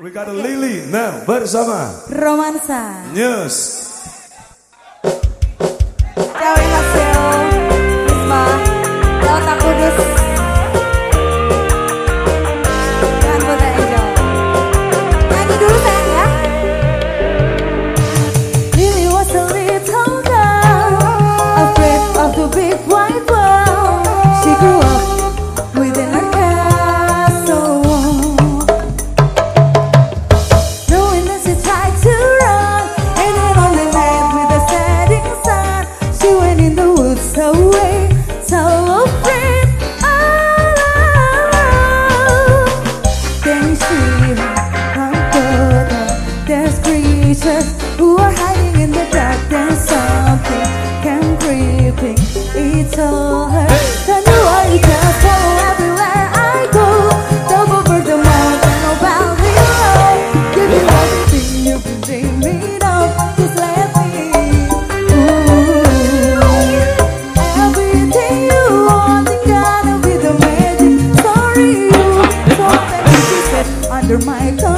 We got a Lily now bersama Romansa News. so afraid all Can you see There's creatures who are hiding in the dark? There's something can creeping. It's all under my tongue.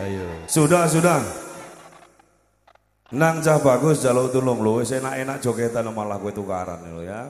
Ayo. Sudah, sudah. Nang cah bagus jalo tulung lu enak-enak jogetan malah gue tukaran lo ya.